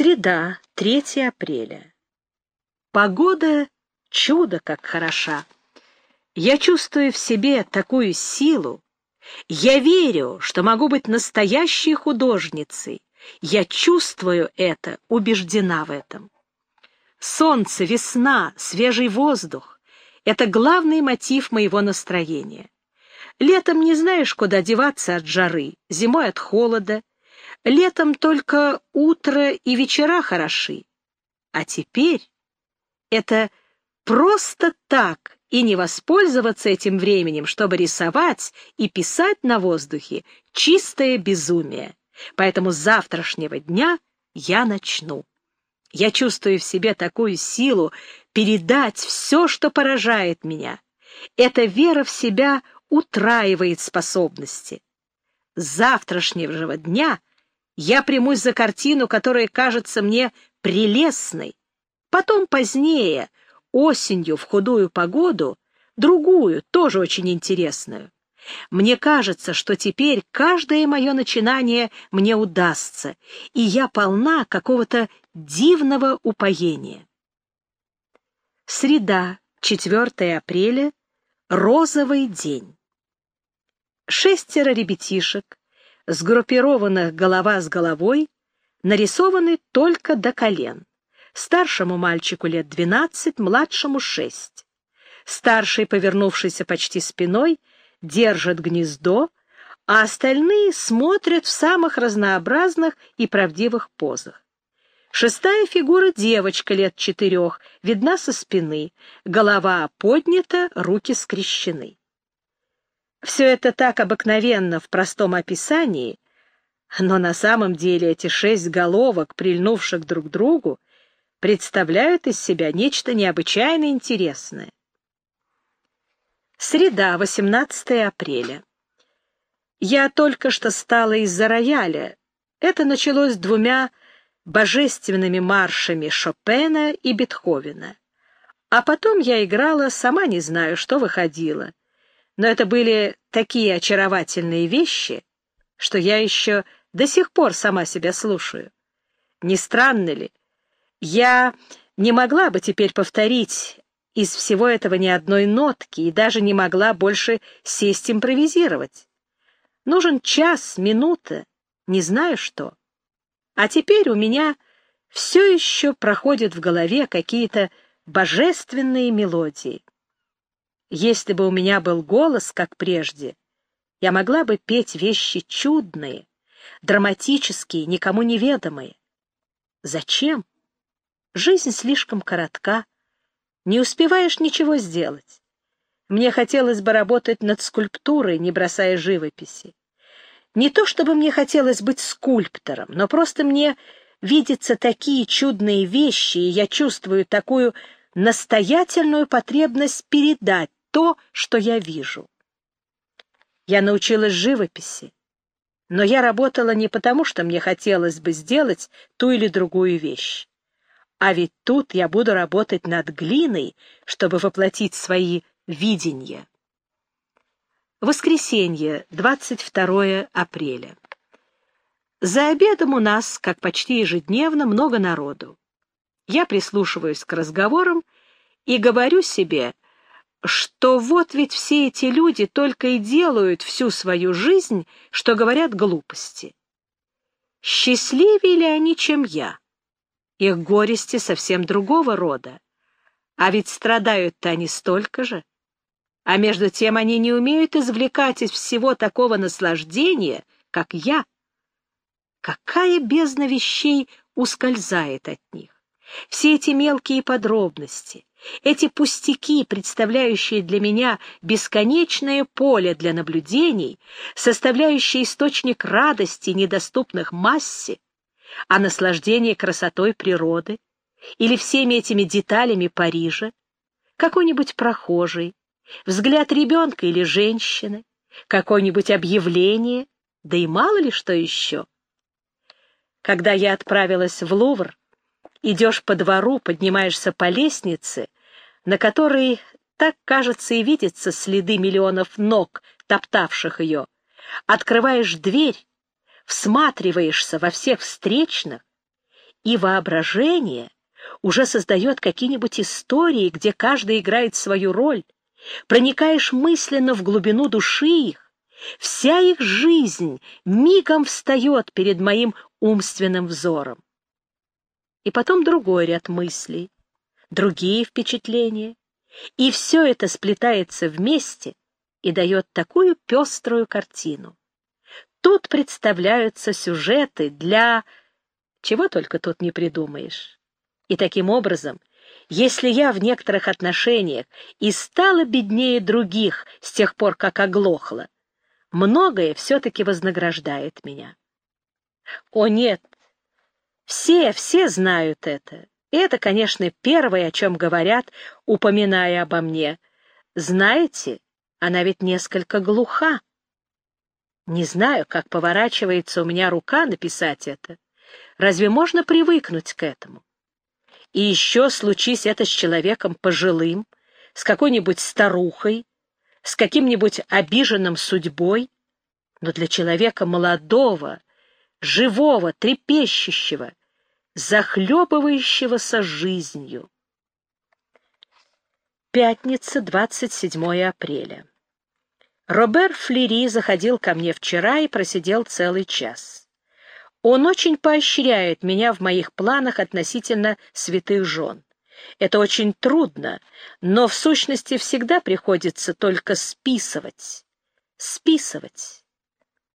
Среда, 3 апреля. Погода — чудо как хороша. Я чувствую в себе такую силу. Я верю, что могу быть настоящей художницей. Я чувствую это, убеждена в этом. Солнце, весна, свежий воздух — это главный мотив моего настроения. Летом не знаешь, куда деваться от жары, зимой от холода, Летом только утро и вечера хороши. А теперь это просто так и не воспользоваться этим временем, чтобы рисовать и писать на воздухе — чистое безумие. Поэтому с завтрашнего дня я начну. Я чувствую в себе такую силу передать все, что поражает меня. Эта вера в себя утраивает способности. С завтрашнего дня — я примусь за картину, которая кажется мне прелестной. Потом позднее, осенью, в худую погоду, другую, тоже очень интересную. Мне кажется, что теперь каждое мое начинание мне удастся, и я полна какого-то дивного упоения. Среда, 4 апреля, розовый день. Шестеро ребятишек, сгруппированных голова с головой, нарисованы только до колен. Старшему мальчику лет двенадцать, младшему шесть. Старший, повернувшийся почти спиной, держит гнездо, а остальные смотрят в самых разнообразных и правдивых позах. Шестая фигура — девочка лет четырех, видна со спины, голова поднята, руки скрещены. Все это так обыкновенно в простом описании, но на самом деле эти шесть головок, прильнувших друг к другу, представляют из себя нечто необычайно интересное. Среда, 18 апреля. Я только что стала из-за рояля. Это началось двумя божественными маршами Шопена и Бетховена. А потом я играла, сама не знаю, что выходило но это были такие очаровательные вещи, что я еще до сих пор сама себя слушаю. Не странно ли? Я не могла бы теперь повторить из всего этого ни одной нотки и даже не могла больше сесть импровизировать. Нужен час, минута, не знаю что. А теперь у меня все еще проходят в голове какие-то божественные мелодии. Если бы у меня был голос, как прежде, я могла бы петь вещи чудные, драматические, никому неведомые. Зачем? Жизнь слишком коротка, не успеваешь ничего сделать. Мне хотелось бы работать над скульптурой, не бросая живописи. Не то чтобы мне хотелось быть скульптором, но просто мне видятся такие чудные вещи, и я чувствую такую настоятельную потребность передать то, что я вижу. Я научилась живописи, но я работала не потому, что мне хотелось бы сделать ту или другую вещь. А ведь тут я буду работать над глиной, чтобы воплотить свои видения. Воскресенье, 22 апреля. За обедом у нас, как почти ежедневно, много народу. Я прислушиваюсь к разговорам и говорю себе, что вот ведь все эти люди только и делают всю свою жизнь, что говорят глупости. Счастливее ли они, чем я? Их горести совсем другого рода. А ведь страдают-то они столько же. А между тем они не умеют извлекать из всего такого наслаждения, как я. Какая бездна вещей ускользает от них? Все эти мелкие подробности, эти пустяки, представляющие для меня бесконечное поле для наблюдений, составляющие источник радости, недоступных массе, а наслаждение красотой природы, или всеми этими деталями Парижа, какой-нибудь прохожий, взгляд ребенка или женщины, какое-нибудь объявление, да и мало ли что еще. Когда я отправилась в Лувр, Идешь по двору, поднимаешься по лестнице, на которой, так кажется, и видятся следы миллионов ног, топтавших ее. Открываешь дверь, всматриваешься во всех встречных, и воображение уже создает какие-нибудь истории, где каждый играет свою роль, проникаешь мысленно в глубину души их, вся их жизнь мигом встает перед моим умственным взором. И потом другой ряд мыслей, другие впечатления, и все это сплетается вместе и дает такую пеструю картину. Тут представляются сюжеты для... Чего только тут не придумаешь. И таким образом, если я в некоторых отношениях и стала беднее других с тех пор, как оглохла, многое все-таки вознаграждает меня. О нет, все, все знают это. И это, конечно, первое, о чем говорят, упоминая обо мне. Знаете, она ведь несколько глуха. Не знаю, как поворачивается у меня рука написать это. Разве можно привыкнуть к этому? И еще случись это с человеком пожилым, с какой-нибудь старухой, с каким-нибудь обиженным судьбой, но для человека молодого, живого, трепещущего, захлебывающегося жизнью. Пятница, 27 апреля. Робер Флери заходил ко мне вчера и просидел целый час. Он очень поощряет меня в моих планах относительно святых жен. Это очень трудно, но в сущности всегда приходится только списывать. Списывать.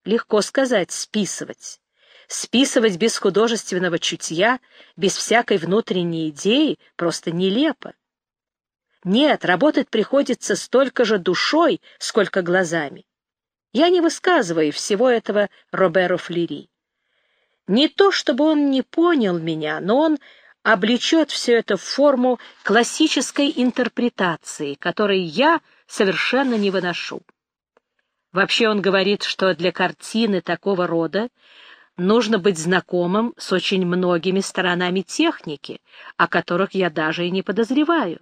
Легко сказать «списывать». Списывать без художественного чутья, без всякой внутренней идеи просто нелепо. Нет, работать приходится столько же душой, сколько глазами. Я не высказываю всего этого Роберу Флери. Не то, чтобы он не понял меня, но он облечет все это в форму классической интерпретации, которой я совершенно не выношу. Вообще он говорит, что для картины такого рода нужно быть знакомым с очень многими сторонами техники, о которых я даже и не подозреваю.